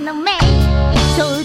no o Sou